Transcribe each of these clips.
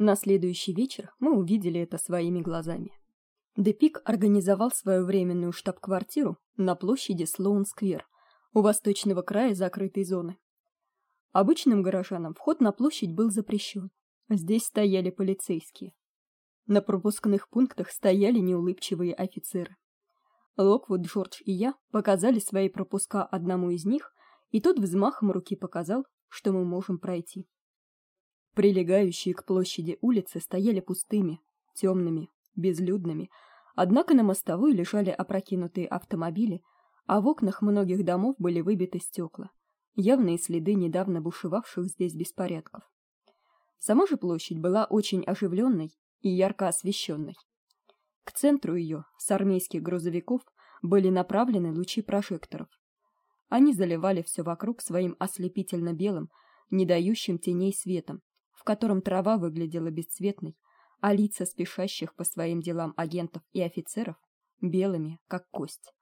На следующий вечер мы увидели это своими глазами. Депик организовал свою временную штаб-квартиру на площади Слоун-сквер, у восточного края закрытой зоны. Обычным горожанам вход на площадь был запрещен. Здесь стояли полицейские. На пропускных пунктах стояли неулыбчивые офицеры. Локвуд, Джордж и я показали свои пропуска одному из них, и тот взмахом руки показал, что мы можем пройти. Прилегающие к площади улицы стояли пустыми, темными, безлюдными, однако на мостовой лежали опрокинутые автомобили, а в окнах многих домов были выбиты стекла, явные следы недавно бушевавших здесь беспорядков. Сама же площадь была очень оживленной и ярко освещенной. К центру ее с армейских грузовиков были направлены лучи прожекторов. Они заливали все вокруг своим ослепительно белым, не дающим теней светом, котором трава выглядела бесцветной, а лица спешащих по своим делам агентов и офицеров белыми, как кость.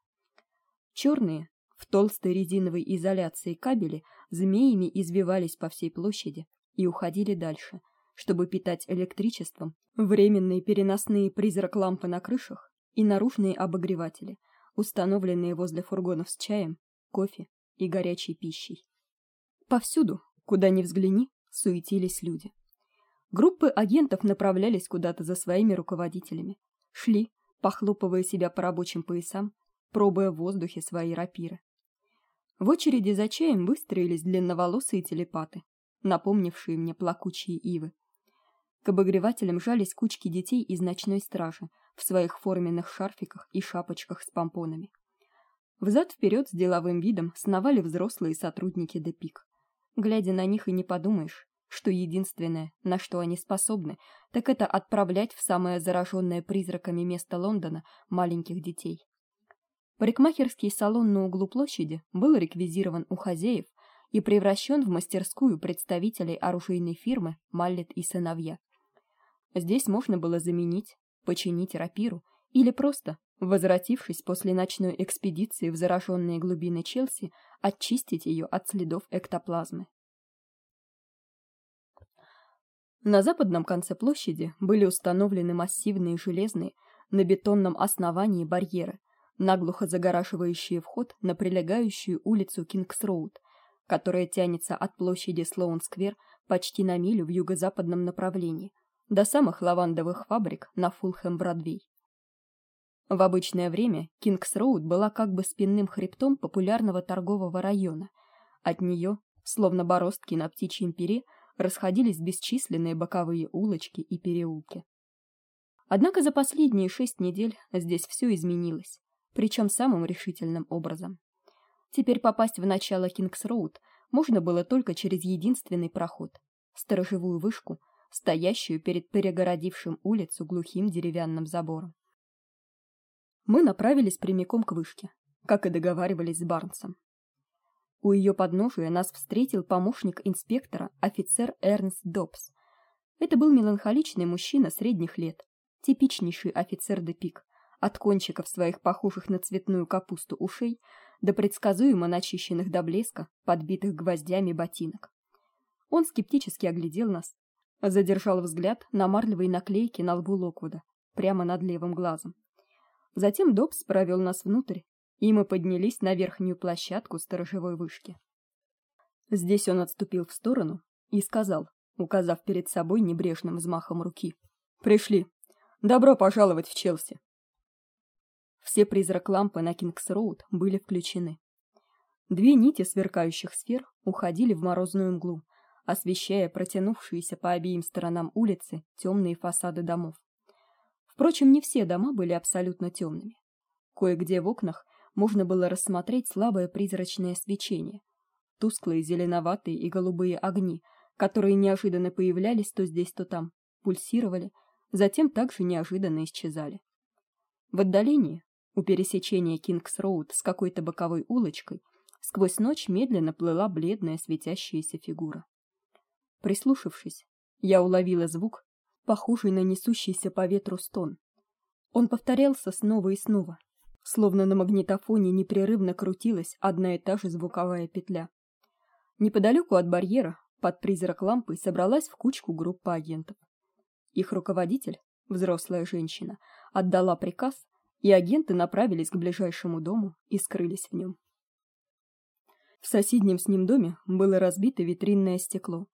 Черные, в толстой резиновой изоляции кабели змеями извивались по всей площади и уходили дальше, чтобы питать электричеством временные переносные призрак-лампы на крышах и наружные обогреватели, установленные возле фургонов с чаем, кофе и горячей пищей. Повсюду, куда ни взгляни, суетились люди. Группы агентов направлялись куда-то за своими руководителями, шли, похлопывая себя по рабочим поясам, пробуя в воздухе свои рапиры. В очереди за чаем выстроились длинноволосые телепаты, напомнившие мне плакучие ивы. К обогревателям жались кучки детей из ночной стражи в своих форменных шарфиках и шапочках с помпонами. Взад вперед с деловым видом сновали взрослые сотрудники Депик. Глядя на них и не подумаешь, что единственное, на что они способны, так это отправлять в самое зараженное призраками место Лондона маленьких детей. Парикмахерский салон на углу площади был реквизирован у хозяев и превращен в мастерскую представителей оружейной фирмы Маллет и сыновья. Здесь можно было заменить, починить рапиру или просто, возвратившись после ночной экспедиции в зараженные глубины Челси, очистить ее от следов эктоплазмы. На западном конце площади были установлены массивные железные на бетонном основании барьеры, наглухо загораживающие вход на прилегающую улицу Кингс-роуд, которая тянется от площади Слоун-сквер почти на милю в юго-западном направлении, до самых лавандовых фабрик на Фулхэм-Бродвей. В обычное время Кингс-роуд была как бы спинным хребтом популярного торгового района. От нее, словно бороздки на птичьем пере, расходились бесчисленные боковые улочки и переулки. Однако за последние шесть недель здесь все изменилось причем самым решительным образом. Теперь попасть в начало Кингс-роуд можно было только через единственный проход сторожевую вышку, стоящую перед перегородившим улицу глухим деревянным забором. Мы направились прямиком к вышке, как и договаривались с Барнсом. У ее подножия нас встретил помощник инспектора, офицер Эрнст Добс. Это был меланхоличный мужчина средних лет, типичнейший офицер де пик, от кончиков своих похожих на цветную капусту ушей до предсказуемо начищенных до блеска, подбитых гвоздями ботинок. Он скептически оглядел нас, задержал взгляд на марлевой наклейке на лбу Локвуда, прямо над левым глазом. Затем Добс провел нас внутрь, и мы поднялись на верхнюю площадку сторожевой вышки. Здесь он отступил в сторону и сказал, указав перед собой небрежным взмахом руки: "Пришли. Добро пожаловать в Челси". Все призрак-лампы на Кингс-роуд были включены. Две нити сверкающих сфер уходили в морозную мглу, освещая протянувшиеся по обеим сторонам улицы темные фасады домов. Впрочем, не все дома были абсолютно темными. Кое-где в окнах можно было рассмотреть слабое призрачное свечение, тусклые зеленоватые и голубые огни, которые неожиданно появлялись то здесь, то там, пульсировали, затем также неожиданно исчезали. В отдалении, у пересечения Кингс-роуд с какой-то боковой улочкой сквозь ночь медленно плыла бледная светящаяся фигура. Прислушавшись, я уловила звук, похожий на несущийся по ветру стон. Он повторялся снова и снова, словно на магнитофоне непрерывно крутилась одна и та же звуковая петля. Неподалеку от барьера, под призрак лампы, собралась в кучку группа агентов. Их руководитель, взрослая женщина, отдала приказ, и агенты направились к ближайшему дому и скрылись в нем. В соседнем с ним доме было разбито витринное стекло.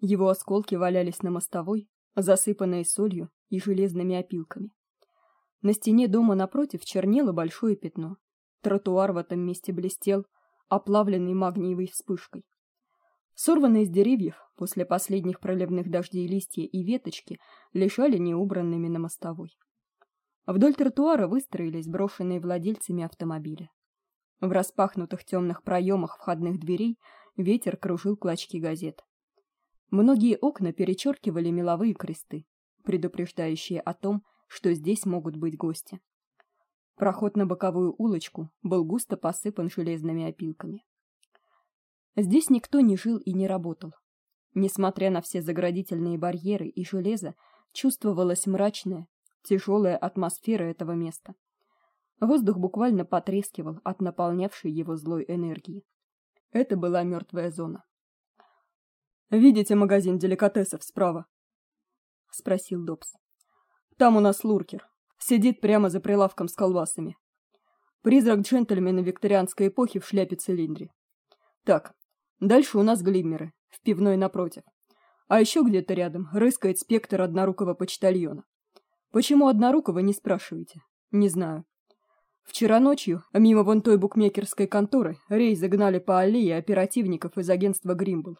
Его осколки валялись на мостовой, засыпанные солью и железными опилками. На стене дома напротив чернело большое пятно. Тротуар в этом месте блестел, оплавленный магниевой вспышкой. Сорванные с деревьев после последних проливных дождей листья и веточки лежали неубранными на мостовой. Вдоль тротуара выстроились брошенные владельцами автомобили. В распахнутых темных проемах входных дверей ветер кружил клочки газет. Многие окна перечеркивали меловые кресты, предупреждающие о том, что здесь могут быть гости. Проход на боковую улочку был густо посыпан железными опилками. Здесь никто не жил и не работал. Несмотря на все заградительные барьеры и железо, чувствовалась мрачная, тяжелая атмосфера этого места. Воздух буквально потрескивал от наполнявшей его злой энергии. Это была мертвая зона. Видите магазин деликатесов справа? спросил Добс. Там у нас луркер. Сидит прямо за прилавком с колбасами. Призрак джентльмена викторианской эпохи в шляпе-цилиндре. Так, дальше у нас глиммеры, в пивной напротив. А еще где-то рядом рыскает спектр однорукого почтальона. Почему однорукого, не спрашивайте. Не знаю. Вчера ночью, мимо вон той букмекерской конторы, рейзы гнали по аллее оперативников из агентства Гримбл.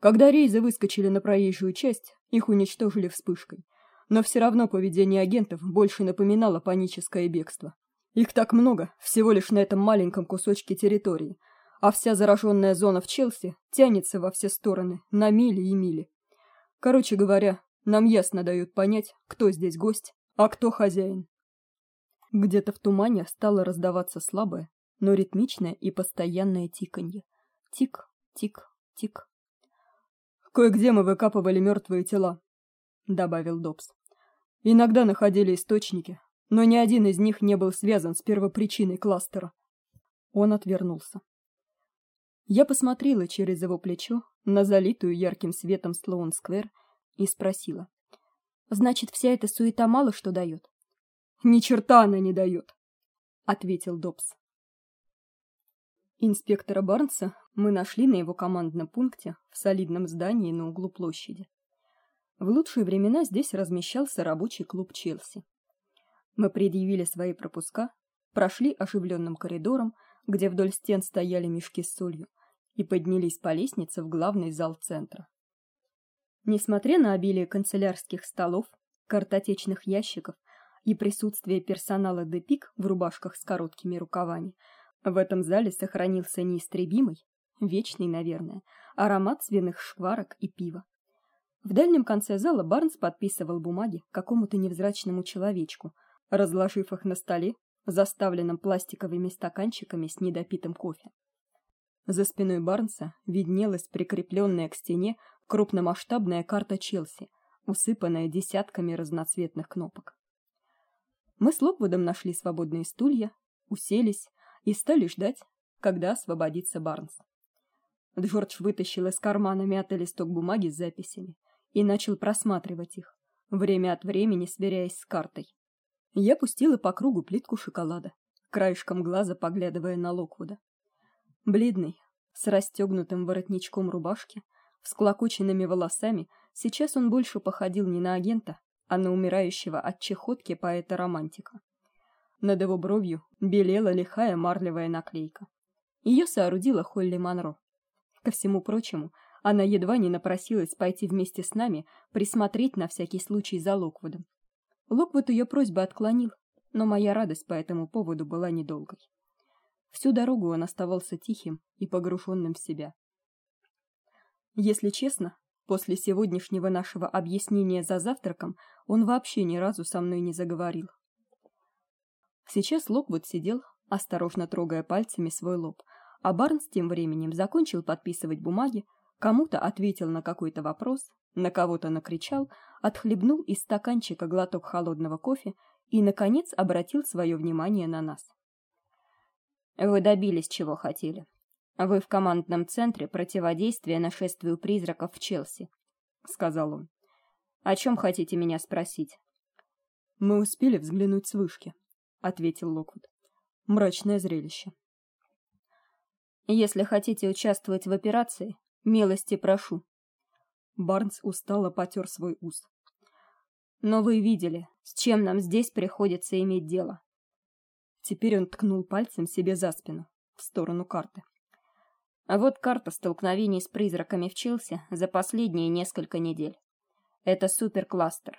Когда рейзы выскочили на проезжую часть, их уничтожили вспышкой но все равно поведение агентов больше напоминало паническое бегство. Их так много, всего лишь на этом маленьком кусочке территории, а вся зараженная зона в Челси тянется во все стороны, на мили и мили. Короче говоря, нам ясно дают понять, кто здесь гость, а кто хозяин. Где-то в тумане стало раздаваться слабое, но ритмичное и постоянное тиканье. Тик, тик, тик. Кое-где мы выкапывали мертвые тела, добавил Добс. Иногда находили источники, но ни один из них не был связан с первопричиной кластера. Он отвернулся. Я посмотрела через его плечо на залитую ярким светом Слоун-сквер и спросила: "Значит, вся эта суета мало что дает?» "Ни черта она не дает», — ответил Добс. Инспектора Барнса мы нашли на его командном пункте в солидном здании на углу площади. В лучшие времена здесь размещался рабочий клуб Челси. Мы предъявили свои пропуска, прошли оживленным коридором, где вдоль стен стояли мешки с солью, и поднялись по лестнице в главный зал центра. Несмотря на обилие канцелярских столов, картотечных ящиков и присутствие персонала Депик в рубашках с короткими рукавами, в этом зале сохранился неистребимый, вечный, наверное, аромат свиных шкварок и пива. В дальнем конце зала Барнс подписывал бумаги какому-то невзрачному человечку, разложив их на столе, заставленном пластиковыми стаканчиками с недопитым кофе. За спиной Барнса виднелась прикрепленная к стене крупномасштабная карта Челси, усыпанная десятками разноцветных кнопок. Мы с Локвудом нашли свободные стулья, уселись и стали ждать, когда освободится Барнс. Джордж вытащил из кармана мятый листок бумаги с записями и начал просматривать их, время от времени сверяясь с картой. Я пустила по кругу плитку шоколада, краешком глаза поглядывая на Локвуда. Бледный, с расстегнутым воротничком рубашки, с клокоченными волосами, сейчас он больше походил не на агента, а на умирающего от чехотки поэта-романтика. Над его бровью белела лихая марлевая наклейка. Ее соорудила Холли Манро. Ко всему прочему, она едва не напросилась пойти вместе с нами присмотреть на всякий случай за Локвудом. Локвуд ее просьбу отклонил, но моя радость по этому поводу была недолгой. Всю дорогу он оставался тихим и погруженным в себя. Если честно, после сегодняшнего нашего объяснения за завтраком он вообще ни разу со мной не заговорил. Сейчас Локвуд сидел, осторожно трогая пальцами свой лоб, а Барнс тем временем закончил подписывать бумаги, кому-то ответил на какой-то вопрос, на кого-то накричал, отхлебнул из стаканчика глоток холодного кофе и наконец обратил свое внимание на нас. Вы добились чего хотели. Вы в командном центре противодействия нашествию призраков в Челси, сказал он. О чем хотите меня спросить? Мы успели взглянуть с вышки, ответил Локвуд. Мрачное зрелище. Если хотите участвовать в операции, милости прошу. Барнс устало потер свой ус. Но вы видели, с чем нам здесь приходится иметь дело. Теперь он ткнул пальцем себе за спину, в сторону карты. А вот карта столкновений с призраками в Челси за последние несколько недель. Это суперкластер.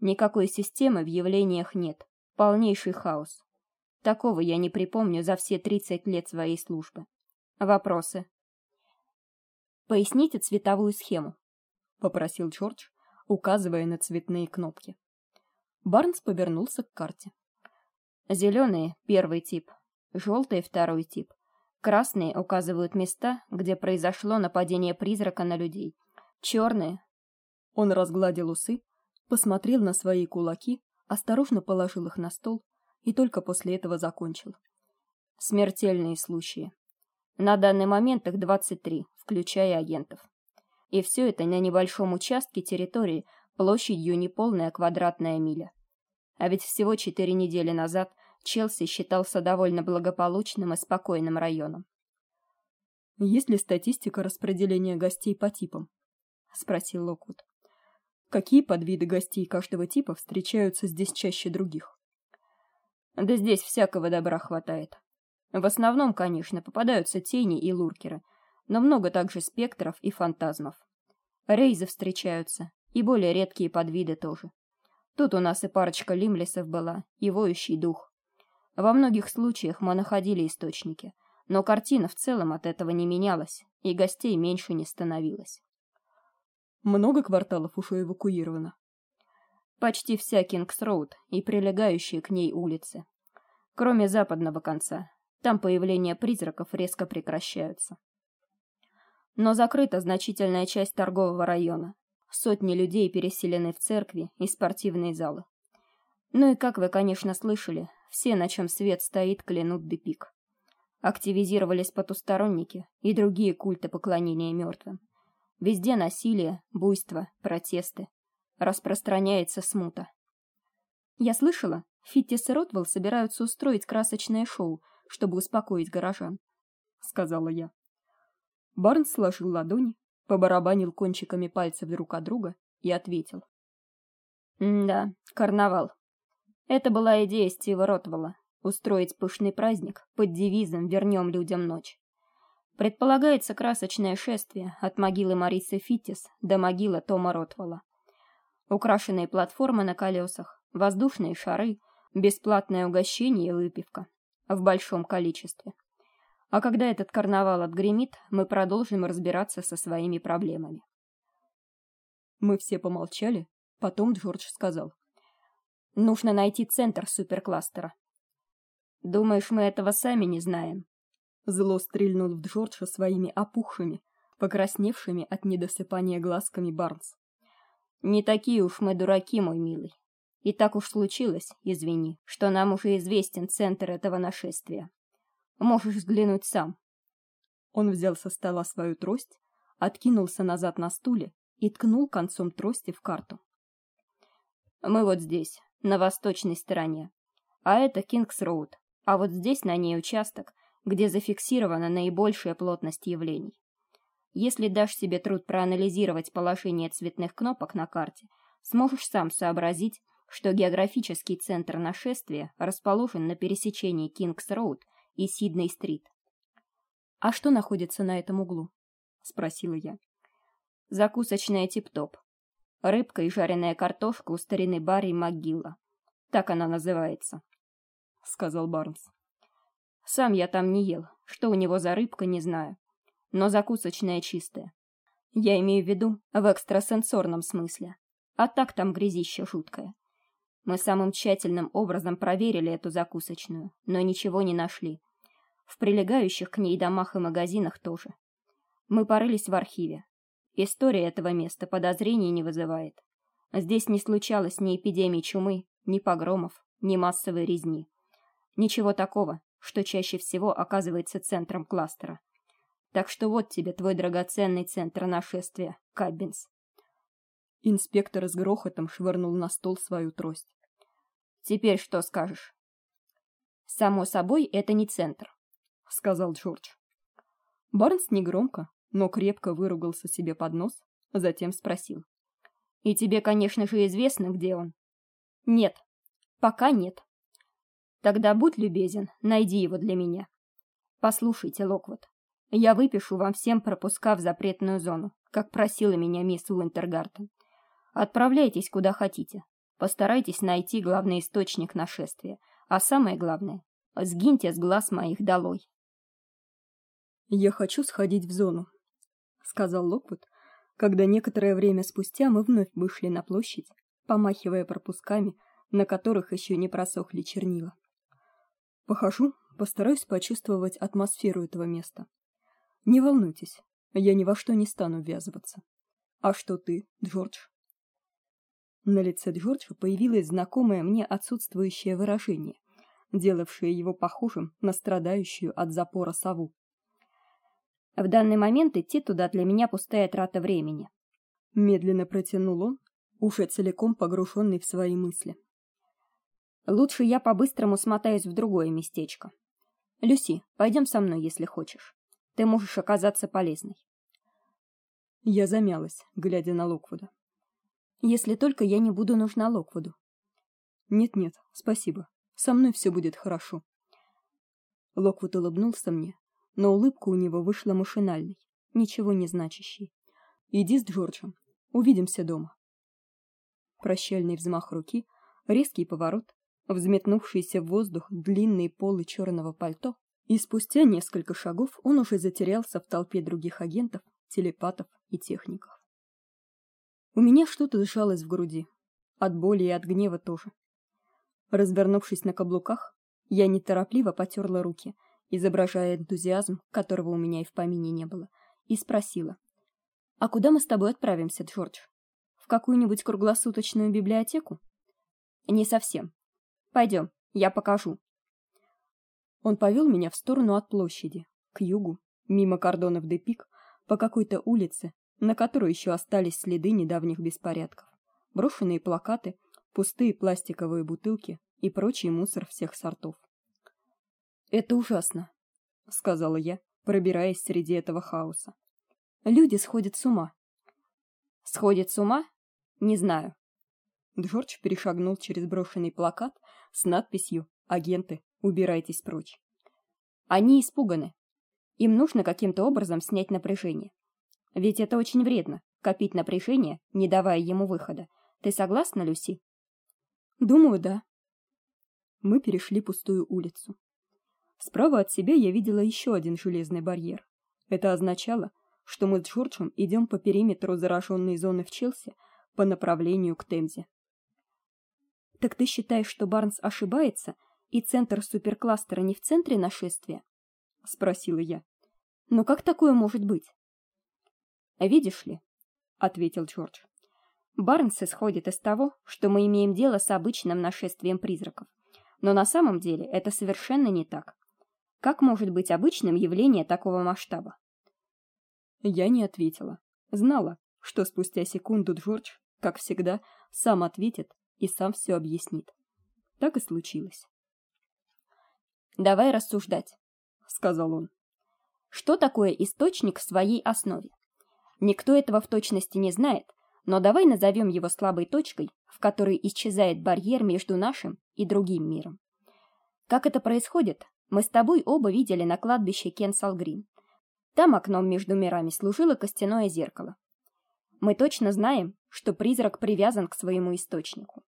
Никакой системы в явлениях нет. Полнейший хаос. Такого я не припомню за все 30 лет своей службы. Вопросы? Поясните цветовую схему, попросил Джордж, указывая на цветные кнопки. Барнс повернулся к карте. Зеленые — первый тип, желтые — второй тип, красные указывают места, где произошло нападение призрака на людей, черные... Он разгладил усы, посмотрел на свои кулаки, осторожно положил их на стол и только после этого закончил. Смертельные случаи. На данный момент их 23, включая агентов. И все это на небольшом участке территории площадью неполная квадратная миля. А ведь всего четыре недели назад Челси считался довольно благополучным и спокойным районом. Есть ли статистика распределения гостей по типам? спросил Локвуд. Какие подвиды гостей каждого типа встречаются здесь чаще других? Да здесь всякого добра хватает. В основном, конечно, попадаются тени и луркеры, но много также спектров и фантазмов. Рейзы встречаются, и более редкие подвиды тоже. Тут у нас и парочка лимлесов была, и воющий дух. Во многих случаях мы находили источники, но картина в целом от этого не менялась, и гостей меньше не становилось. Много кварталов уже эвакуировано. Почти вся Кингс-роуд и прилегающие к ней улицы. Кроме западного конца. Там появление призраков резко прекращаются. Но закрыта значительная часть торгового района, Сотни людей переселены в церкви и спортивные залы. Ну и как вы, конечно, слышали, все, на чем свет стоит, клянут Депик. Активизировались потусторонники и другие культы поклонения мертвым. Везде насилие, буйство, протесты. Распространяется смута. Я слышала, Фиттис и Ротвелл собираются устроить красочное шоу, чтобы успокоить горожан, сказала я. Барнс сложил ладони, побарабанил кончиками пальцев друг от друга и ответил: "Да, карнавал. Это была идея Стива Ротвелла устроить пышный праздник под девизом «Вернем людям ночь». Предполагается красочное шествие от могилы Марисы Фиттис до могилы Тома Ротвелла. Украшенные платформы на колесах, воздушные шары, бесплатное угощение и выпивка в большом количестве. А когда этот карнавал отгремит, мы продолжим разбираться со своими проблемами. Мы все помолчали, потом Джордж сказал: "Нужно найти центр суперкластера". Думаешь, мы этого сами не знаем? Зло стрельнул в Джорджа своими опухшими, покрасневшими от недосыпания глазками Барнс. Не такие уж мы дураки, мой милый. И так уж случилось, извини, что нам уже известен центр этого нашествия. Можешь взглянуть сам. Он взял со стола свою трость, откинулся назад на стуле и ткнул концом трости в карту. Мы вот здесь, на восточной стороне. А это Кингс-роуд. А вот здесь на ней участок, где зафиксирована наибольшая плотность явлений. Если дашь себе труд проанализировать положение цветных кнопок на карте, сможешь сам сообразить, что географический центр нашествия расположен на пересечении Кингс-роуд и Сидней-стрит. А что находится на этом углу? спросила я. Закусочная Тип-топ. Рыбка и жареная картошка у старины Барри МакГилла. Так она называется, сказал Барнс. Сам я там не ел. Что у него за рыбка, не знаю. Но закусочная чистая. Я имею в виду в экстрасенсорном смысле. А так там грязище жуткое. Мы самым тщательным образом проверили эту закусочную, но ничего не нашли. В прилегающих к ней домах и магазинах тоже. Мы порылись в архиве. История этого места подозрений не вызывает. Здесь не случалось ни эпидемии чумы, ни погромов, ни массовой резни. Ничего такого, что чаще всего оказывается центром кластера. Так что вот тебе твой драгоценный центр нашествия, Каббинс. Инспектор с грохотом швырнул на стол свою трость. Теперь что скажешь? Само собой, это не центр, сказал Джордж. Барнс негромко, но крепко выругался себе под нос, затем спросил: "И тебе, конечно же, известно, где он?" "Нет. Пока нет. Тогда будь любезен, найди его для меня. Послушайте, Локвуд, я выпишу вам всем пропуска в запретную зону, как просила меня мисс Уинтергартен. Отправляйтесь куда хотите. Постарайтесь найти главный источник нашествия, а самое главное сгиньте с глаз моих долой. Я хочу сходить в зону, сказал Локвуд, когда некоторое время спустя мы вновь вышли на площадь, помахивая пропусками, на которых еще не просохли чернила. Похожу, постараюсь почувствовать атмосферу этого места. Не волнуйтесь, я ни во что не стану ввязываться. А что ты, Джордж? На лице Джорджа появилось знакомое мне отсутствующее выражение, делавшее его похожим на страдающую от запора сову. В данный момент идти туда для меня пустая трата времени, медленно протянул он, уже целиком погруженный в свои мысли. Лучше я по-быстрому смотаюсь в другое местечко. Люси, пойдем со мной, если хочешь. Ты можешь оказаться полезной. Я замялась, глядя на Локвуда. Если только я не буду нужна Локвуду. Нет-нет, спасибо. Со мной все будет хорошо. Локвуд улыбнулся мне, но улыбка у него вышла машинальной, ничего не значащей. Иди с Джорджем. Увидимся дома. Прощальный взмах руки, резкий поворот, взметнувшийся в воздух длинные полы черного пальто, и спустя несколько шагов он уже затерялся в толпе других агентов, телепатов и техников. У меня что-то сжалось в груди, от боли и от гнева тоже. Развернувшись на каблуках, я неторопливо потёрла руки, изображая энтузиазм, которого у меня и в помине не было, и спросила: "А куда мы с тобой отправимся, Джордж? В какую-нибудь круглосуточную библиотеку?" "Не совсем. Пойдем, я покажу". Он повел меня в сторону от площади, к югу, мимо кордонов де Пик, по какой-то улице, на которой еще остались следы недавних беспорядков. Брошенные плакаты, пустые пластиковые бутылки и прочий мусор всех сортов. Это ужасно, сказала я, пробираясь среди этого хаоса. Люди сходят с ума. Сходят с ума? Не знаю. Джордж перешагнул через брошенный плакат с надписью: "Агенты, убирайтесь прочь". Они испуганы. Им нужно каким-то образом снять напряжение. Ведь это очень вредно копить напряжение, не давая ему выхода. Ты согласна, Люси? Думаю, да. Мы перешли пустую улицу. Справа от себя я видела еще один железный барьер. Это означало, что мы с Джорджем идем по периметру зараженной зоны в Челси по направлению к Темзе. Так ты считаешь, что Барнс ошибается, и центр суперкластера не в центре нашествия? спросила я. Но как такое может быть? Видишь ли, ответил Джордж. Барнс исходит из того, что мы имеем дело с обычным нашествием призраков. Но на самом деле это совершенно не так. Как может быть обычным явление такого масштаба? Я не ответила. Знала, что спустя секунду Джордж, как всегда, сам ответит и сам все объяснит. Так и случилось. Давай рассуждать, сказал он. Что такое источник в своей основе? Никто этого в точности не знает, но давай назовем его слабой точкой, в которой исчезает барьер между нашим и другим миром. Как это происходит, мы с тобой оба видели на кладбище Кенсал-Грин. Там окном между мирами служило костяное зеркало. Мы точно знаем, что призрак привязан к своему источнику.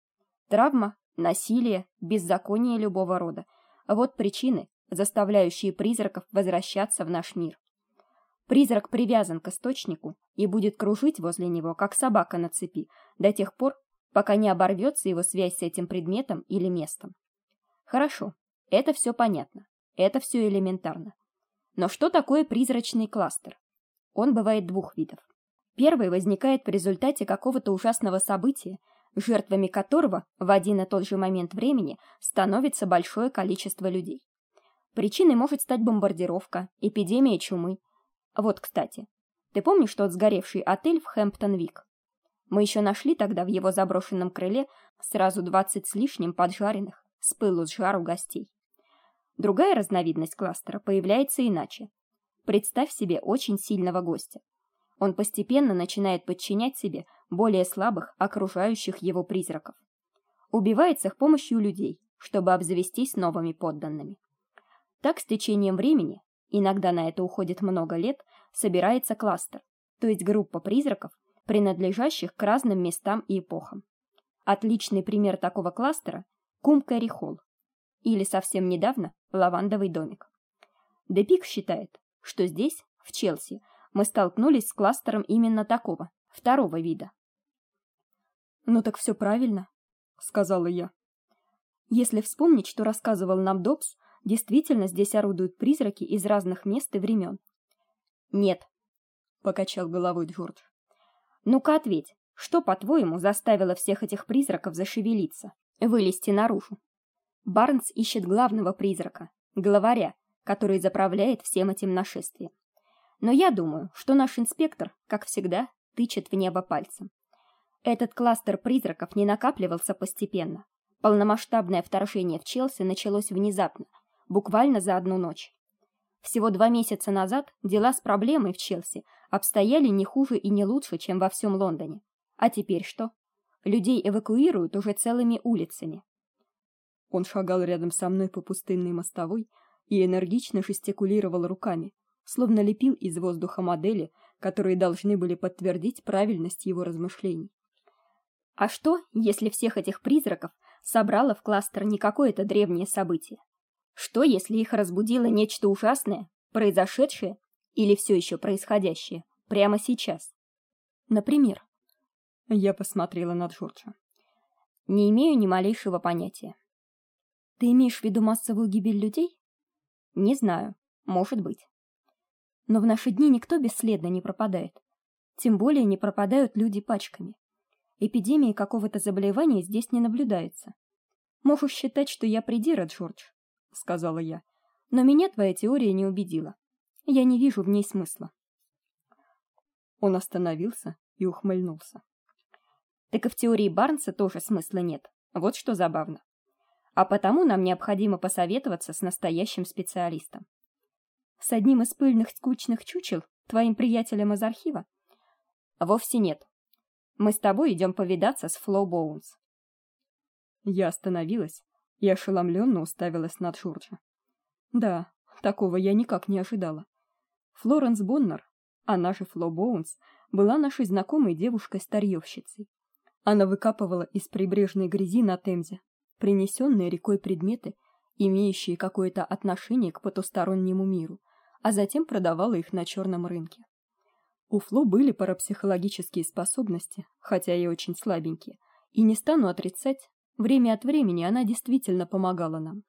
Травма, насилие, беззаконие любого рода вот причины, заставляющие призраков возвращаться в наш мир. Призрак привязан к источнику и будет кружить возле него, как собака на цепи, до тех пор, пока не оборвется его связь с этим предметом или местом. Хорошо, это все понятно. Это все элементарно. Но что такое призрачный кластер? Он бывает двух видов. Первый возникает в результате какого-то ужасного события, жертвами которого в один и тот же момент времени становится большое количество людей. Причиной может стать бомбардировка, эпидемия чумы, вот, кстати, ты помнишь тот сгоревший отель в Хэмптон-Вик? Мы еще нашли тогда в его заброшенном крыле сразу двадцать с лишним поджаренных с пылу с жару гостей. Другая разновидность кластера появляется иначе. Представь себе очень сильного гостя. Он постепенно начинает подчинять себе более слабых окружающих его призраков. Убивает с помощью людей, чтобы обзавестись новыми подданными. Так с течением времени, иногда на это уходит много лет, собирается кластер, то есть группа призраков, принадлежащих к разным местам и эпохам. Отличный пример такого кластера Кум-Кэрри-Холл или совсем недавно Лавандовый домик. Депик считает, что здесь, в Челси, мы столкнулись с кластером именно такого, второго вида. Ну так все правильно, сказала я. Если вспомнить, что рассказывал нам Добс, действительно здесь орудуют призраки из разных мест и времен. Нет, покачал головой Джордж. Ну-ка ответь, что, по-твоему, заставило всех этих призраков зашевелиться, вылезти наружу? Барнс ищет главного призрака, главаря, который заправляет всем этим нашествием. Но я думаю, что наш инспектор, как всегда, тычет в небо пальцем. Этот кластер призраков не накапливался постепенно. Полномасштабное вторжение в Челси началось внезапно, буквально за одну ночь. Всего два месяца назад дела с проблемой в Челси обстояли не хуже и не лучше, чем во всем Лондоне. А теперь что? Людей эвакуируют уже целыми улицами. Он шагал рядом со мной по пустынной мостовой и энергично жестикулировал руками, словно лепил из воздуха модели, которые должны были подтвердить правильность его размышлений. А что, если всех этих призраков собрало в кластер не какое-то древнее событие? Что, если их разбудило нечто ужасное, произошедшее или все еще происходящее прямо сейчас? Например, я посмотрела на Джорджа. Не имею ни малейшего понятия. Ты имеешь в виду массовую гибель людей? Не знаю, может быть. Но в наши дни никто бесследно не пропадает. Тем более не пропадают люди пачками. Эпидемии какого-то заболевания здесь не наблюдается. Можешь считать, что я придира, Джордж, сказала я. Но меня твоя теория не убедила. Я не вижу в ней смысла. Он остановился и ухмыльнулся. Так и в теории Барнса тоже смысла нет. Вот что забавно. А потому нам необходимо посоветоваться с настоящим специалистом. С одним из пыльных скучных чучел, твоим приятелем из архива? Вовсе нет. Мы с тобой идем повидаться с Фло Боунс. Я остановилась и ошеломленно уставилась на Джорджа. Да, такого я никак не ожидала. Флоренс Боннер, она же Фло Боунс, была нашей знакомой девушкой-старьевщицей. Она выкапывала из прибрежной грязи на Темзе принесенные рекой предметы, имеющие какое-то отношение к потустороннему миру, а затем продавала их на черном рынке. У Фло были парапсихологические способности, хотя и очень слабенькие, и не стану отрицать, время от времени она действительно помогала нам.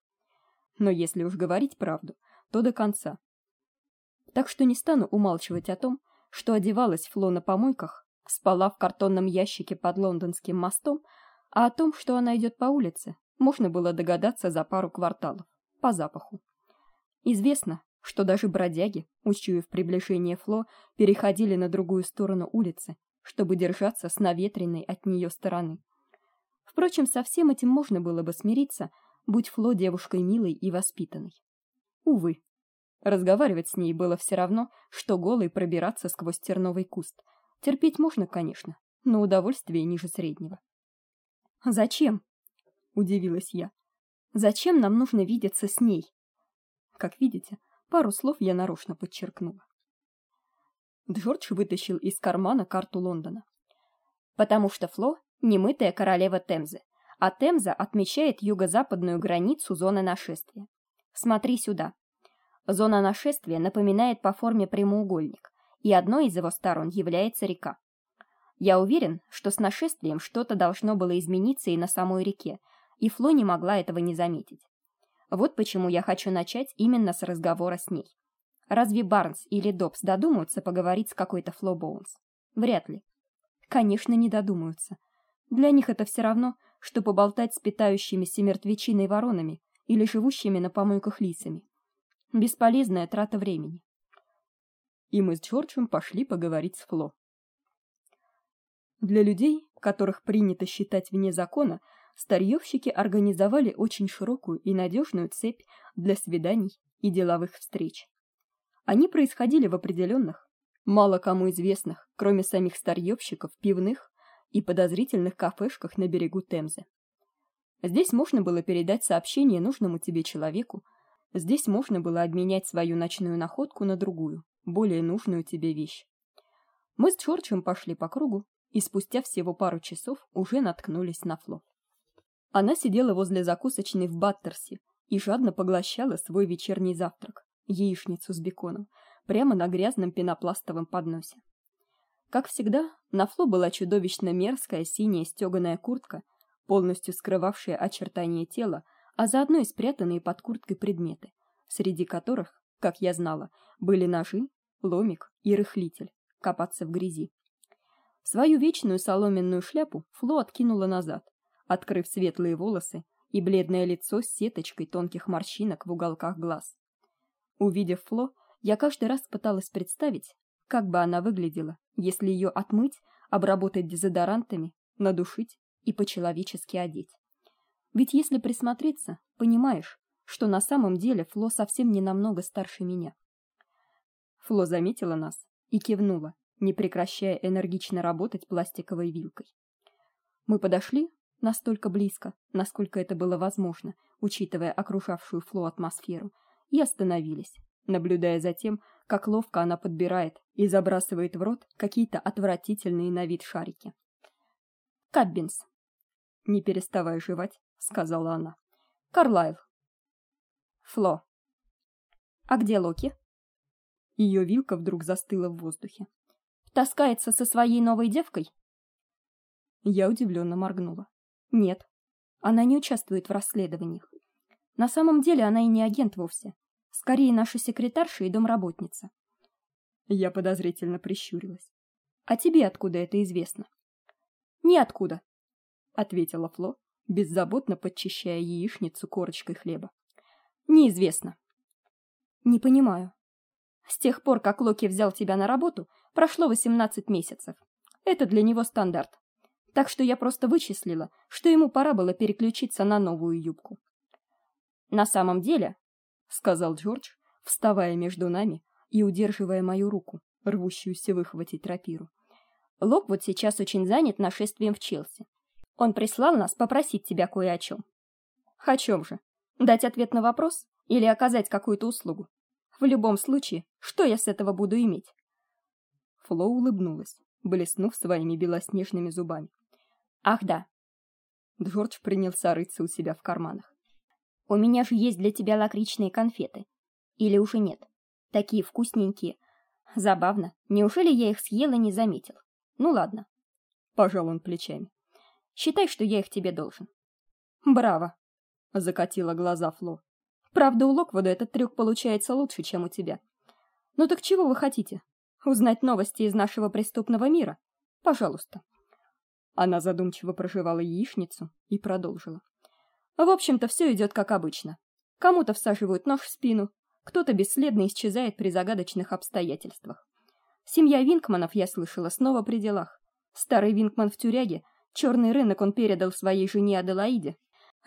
Но если уж говорить правду, то до конца. Так что не стану умалчивать о том, что одевалась Фло на помойках, спала в картонном ящике под лондонским мостом, а о том, что она идет по улице, можно было догадаться за пару кварталов по запаху. Известно, что даже бродяги, учуяв приближение Фло, переходили на другую сторону улицы, чтобы держаться с наветренной от нее стороны. Впрочем, со всем этим можно было бы смириться, будь Фло девушкой милой и воспитанной. Увы, разговаривать с ней было все равно, что голой пробираться сквозь терновый куст. Терпеть можно, конечно, но удовольствие ниже среднего. Зачем? удивилась я. Зачем нам нужно видеться с ней? Как видите, Пару слов я нарочно подчеркнула. Джордж вытащил из кармана карту Лондона. Потому что Фло немытая королева Темзы, а Темза отмечает юго-западную границу зоны нашествия. Смотри сюда. Зона нашествия напоминает по форме прямоугольник, и одной из его сторон является река. Я уверен, что с нашествием что-то должно было измениться и на самой реке, и Фло не могла этого не заметить. Вот почему я хочу начать именно с разговора с ней. Разве Барнс или Добс додумаются поговорить с какой-то Фло Боунс? Вряд ли. Конечно, не додумаются. Для них это все равно, что поболтать с питающимися мертвечиной воронами или живущими на помойках лисами. Бесполезная трата времени. И мы с Джорджем пошли поговорить с Фло. Для людей, которых принято считать вне закона, старьевщики организовали очень широкую и надежную цепь для свиданий и деловых встреч. Они происходили в определенных, мало кому известных, кроме самих старьевщиков, пивных и подозрительных кафешках на берегу Темзы. Здесь можно было передать сообщение нужному тебе человеку, здесь можно было обменять свою ночную находку на другую, более нужную тебе вещь. Мы с Джорджем пошли по кругу, и спустя всего пару часов уже наткнулись на Фло. Она сидела возле закусочной в Баттерсе и жадно поглощала свой вечерний завтрак яичницу с беконом прямо на грязном пенопластовом подносе. Как всегда, на Фло была чудовищно мерзкая синяя стёганая куртка, полностью скрывавшая очертания тела, а заодно и спрятанные под курткой предметы, среди которых, как я знала, были ножи, ломик и рыхлитель, копаться в грязи. Свою вечную соломенную шляпу Фло откинула назад, открыв светлые волосы и бледное лицо с сеточкой тонких морщинок в уголках глаз. Увидев Фло, я каждый раз пыталась представить, как бы она выглядела, если ее отмыть, обработать дезодорантами, надушить и по-человечески одеть. Ведь если присмотреться, понимаешь, что на самом деле Фло совсем не намного старше меня. Фло заметила нас и кивнула, не прекращая энергично работать пластиковой вилкой. Мы подошли настолько близко, насколько это было возможно, учитывая окружавшую Фло атмосферу, и остановились, наблюдая за тем, как ловко она подбирает и забрасывает в рот какие-то отвратительные на вид шарики. Каббинс. Не переставая жевать, сказала она. Карлайл. Фло. А где Локи? Ее вилка вдруг застыла в воздухе. Таскается со своей новой девкой? Я удивленно моргнула. Нет. Она не участвует в расследованиях. На самом деле она и не агент вовсе. Скорее наша секретарша и домработница. Я подозрительно прищурилась. А тебе откуда это известно? Ниоткуда, ответила Фло, беззаботно подчищая яичницу корочкой хлеба. Неизвестно. Не понимаю. С тех пор, как Локи взял тебя на работу, прошло 18 месяцев. Это для него стандарт. Так что я просто вычислила, что ему пора было переключиться на новую юбку. На самом деле, сказал Джордж, вставая между нами и удерживая мою руку, рвущуюся выхватить рапиру. Лок вот сейчас очень занят нашествием в Челси. Он прислал нас попросить тебя кое о чем. О чем же? Дать ответ на вопрос или оказать какую-то услугу? В любом случае, что я с этого буду иметь? Фло улыбнулась, блеснув своими белоснежными зубами. Ах да. Джордж принялся рыться у себя в карманах. У меня же есть для тебя лакричные конфеты. Или уже нет? Такие вкусненькие. Забавно. Неужели я их съел и не заметил? Ну ладно. Пожал он плечами. Считай, что я их тебе должен. Браво, закатила глаза Фло. Правда, у Локвуда этот трюк получается лучше, чем у тебя. Ну так чего вы хотите? Узнать новости из нашего преступного мира? Пожалуйста. Она задумчиво прожевала яичницу и продолжила. В общем-то, все идет как обычно. Кому-то всаживают нож в спину, кто-то бесследно исчезает при загадочных обстоятельствах. Семья Винкманов, я слышала, снова при делах. Старый Винкман в тюряге, черный рынок он передал своей жене Аделаиде,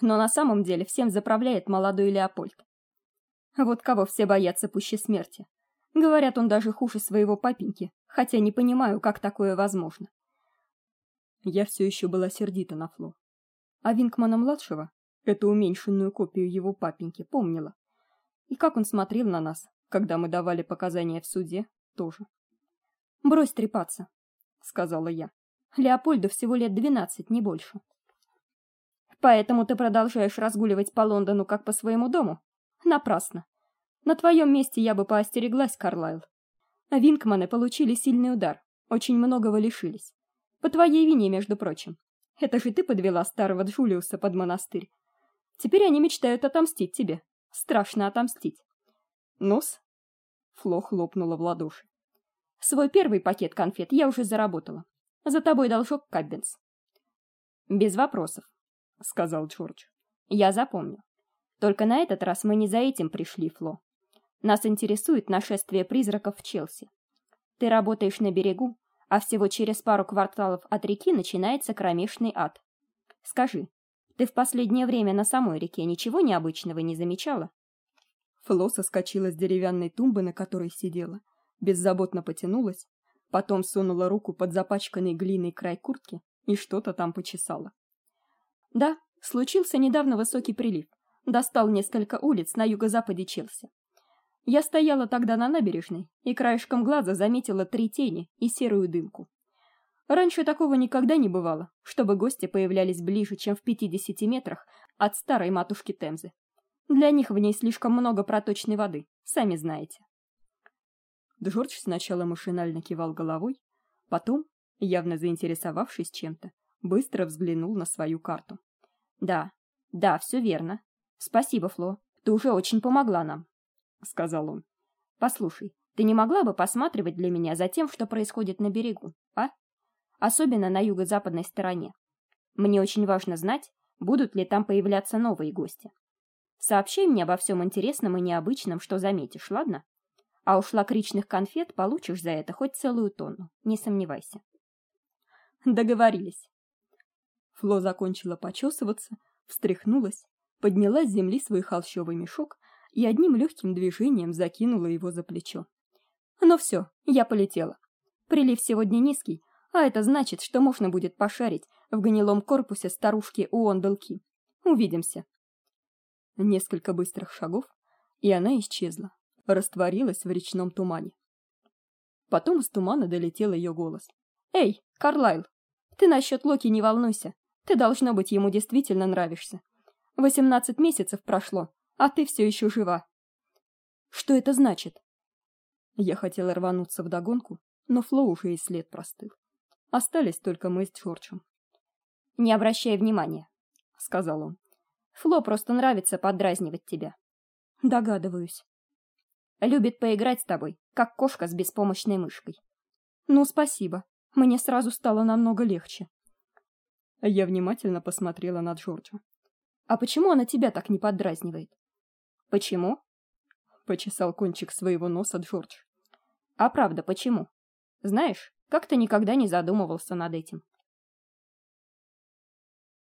но на самом деле всем заправляет молодой Леопольд. Вот кого все боятся пуще смерти. Говорят, он даже хуже своего папеньки, хотя не понимаю, как такое возможно. Я все еще была сердита на Фло. А Винкмана-младшего эту уменьшенную копию его папеньки, помнила. И как он смотрел на нас, когда мы давали показания в суде, тоже. «Брось трепаться», — сказала я. «Леопольду всего лет двенадцать, не больше». «Поэтому ты продолжаешь разгуливать по Лондону как по своему дому? Напрасно. На твоем месте я бы поостереглась, Карлайл. А Винкманы получили сильный удар, очень многого лишились. По твоей вине, между прочим. Это же ты подвела старого Джулиуса под монастырь. Теперь они мечтают отомстить тебе. Страшно отомстить. Нос? Фло хлопнула в ладоши. Свой первый пакет конфет я уже заработала. За тобой должок Каббинс. Без вопросов, сказал Джордж. Я запомню. Только на этот раз мы не за этим пришли, Фло. Нас интересует нашествие призраков в Челси. Ты работаешь на берегу, а всего через пару кварталов от реки начинается кромешный ад. Скажи, ты в последнее время на самой реке ничего необычного не замечала? Фло соскочила с деревянной тумбы, на которой сидела, беззаботно потянулась, потом сунула руку под запачканный глиной край куртки и что-то там почесала. Да, случился недавно высокий прилив. Достал несколько улиц на юго-западе Челси. Я стояла тогда на набережной и краешком глаза заметила три тени и серую дымку. Раньше такого никогда не бывало, чтобы гости появлялись ближе, чем в 50 метрах от старой матушки Темзы. Для них в ней слишком много проточной воды, сами знаете. Джордж сначала машинально кивал головой, потом, явно заинтересовавшись чем-то, быстро взглянул на свою карту. Да. Да, все верно. Спасибо, Фло. Ты уже очень помогла нам, сказал он. Послушай, ты не могла бы посматривать для меня за тем, что происходит на берегу, а? особенно на юго-западной стороне. Мне очень важно знать, будут ли там появляться новые гости. Сообщи мне обо всем интересном и необычном, что заметишь, ладно? А уж лакричных конфет получишь за это хоть целую тонну, не сомневайся. Договорились. Фло закончила почесываться, встряхнулась, подняла с земли свой холщовый мешок и одним легким движением закинула его за плечо. Ну все, я полетела. Прилив сегодня низкий, а это значит, что можно будет пошарить в гнилом корпусе старушки Уондалки. Увидимся. Несколько быстрых шагов, и она исчезла, растворилась в речном тумане. Потом из тумана долетел ее голос. Эй, Карлайл, ты насчет Локи не волнуйся. Ты должно быть ему действительно нравишься. Восемнадцать месяцев прошло, а ты все еще жива. Что это значит? Я хотела рвануться в догонку, но Фло уже и след простыл. Остались только мы с Джорджем. Не обращай внимания, сказал он. Фло просто нравится подразнивать тебя. Догадываюсь. Любит поиграть с тобой, как кошка с беспомощной мышкой. Ну, спасибо. Мне сразу стало намного легче. Я внимательно посмотрела на Джорджа. А почему она тебя так не подразнивает? Почему? почесал кончик своего носа Джордж. А правда, почему? Знаешь, как-то никогда не задумывался над этим.